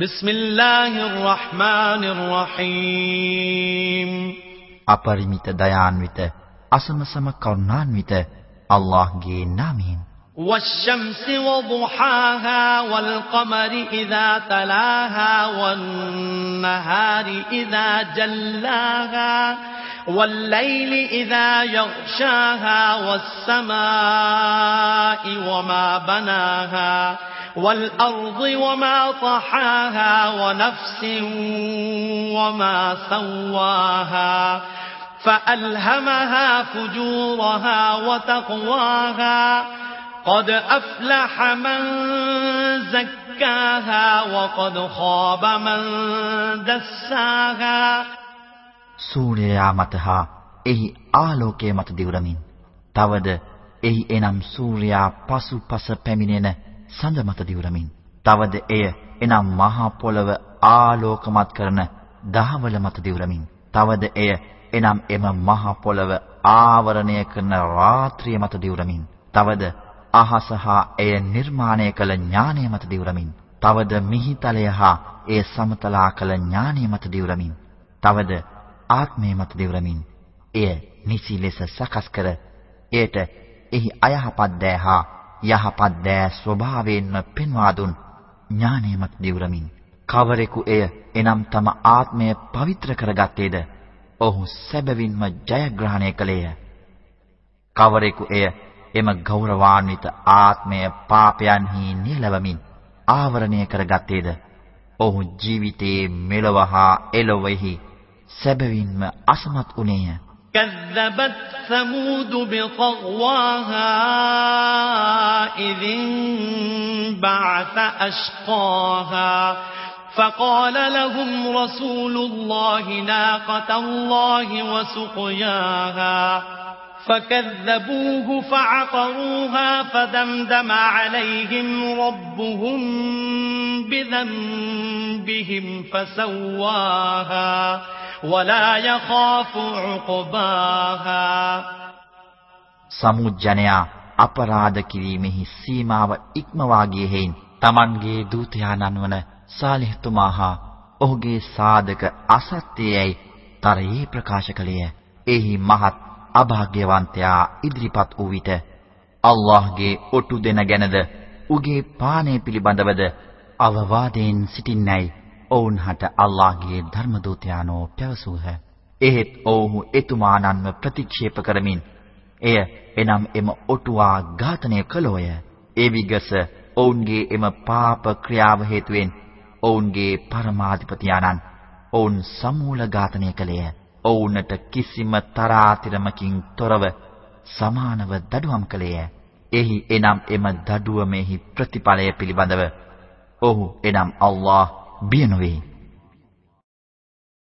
بسم الله الرحمن الرحيم අපරිමිත දයාන්විත අසමසම කරුණාන්විත අල්ලාහ්ගේ නාමයෙන් والشمس وضحاها والقمر إذا تلاها والنهار إذا جلاها والليل إذا يغشاها والسماء وما بناها والأرض وما طحاها ونفس وما سواها فألهمها فجورها وتقواها قد أفلح من زكاها وقد خاب من دساها සූර්යයා මත හා එහි ආලෝකය මත දිවුරමින් තවද එහි එනම් සූර්යයා පසුපස පැමිණෙන සඳ මත දිවුරමින්. තවද එය එනම් මහා පොළව ආලෝකමත් කරන දහවල මත දිවුරමින්. තවද එය එනම් එම මහා පොළව ආවරණය කරන රාත්‍රිය මත දිවුරමින්. තවද අහස හා එය නිර්මාණය කළ ඥානය මත දිවුරමින්. තවද මිහිතලය හා එය සමතලා කළ ඥානය මත දිවුරමින්. තවද ආත්මය මත දිවුරමින්. එය නිසි ලෙස සකස් කර එයට එහි අයහපත් දෑ හා යහපත් දෑ ස්වභාවයෙන්ම පෙන්වා දුන් ඥානය මත දිවුරමින්. කවරෙකු එය එනම් තම ආත්මය පවිත්‍ර කරගත්තේද? ඔහු සැබවින්ම ජයග්‍රහණය කළේය. කවරෙකු එය එම ගෞරවාන්විත ආත්මය පාපයන්හි නිලවමින් ආවරණය කරගත්තේද? ඔහු ජීවිතයේ මෙලොව හා එලොවෙහි සැබවින්ම අසමත් උනේය كذبت ثمود بطغواها إذ انبعث أشقاها فقال لهم رسول الله ناقة الله وسقياها فكذبوه فعقروها فدمدم عليهم ربهم بذنبهم فسواها ولا يخاف عقباها සමුජ්ජනයා අපරාධ කිරීමෙහි සීමාව ඉක්මවා ගිය හේයින් Tamanගේ දූතයාණන් වන සාලිහ්තුමා හා ඔහුගේ සාධක අසත්‍යයයි තරයේ ප්‍රකාශ කළේය. එහි මහත් අභාග්‍යවන්තයා ඉදිරිපත් වූ විට අල්ලාහ්ගේ ඔටු දෙන ගැනද උගේ පානය පිළිබඳවද අවවාදයෙන් සිටින්නයි ඔවුන්හට අල්ලාහ්ගේ ධර්ම දූතයාණෝ පැවසූහ. එහෙත් ඔවුහු එතුමාණන්ව ප්‍රතික්ෂේප කරමින් එය එනම් එම ඔටුවා ඝාතනය කළෝය. ඒ විගස ඔවුන්ගේ එම පාප ක්‍රියාව හේතුවෙන් ඔවුන්ගේ පරමාධිපතියාණන් ඔවුන් සමූල ඝාතනය කළේය. ඔවුන්ට කිසිම තරාතිරමකින් තොරව සමානව දඩුවම් කළේය. එහි එනම් එම දඩුවමෙහි ප්‍රතිඵලය පිළිබඳව ඔහු එනම් අල්ලාහ් bien.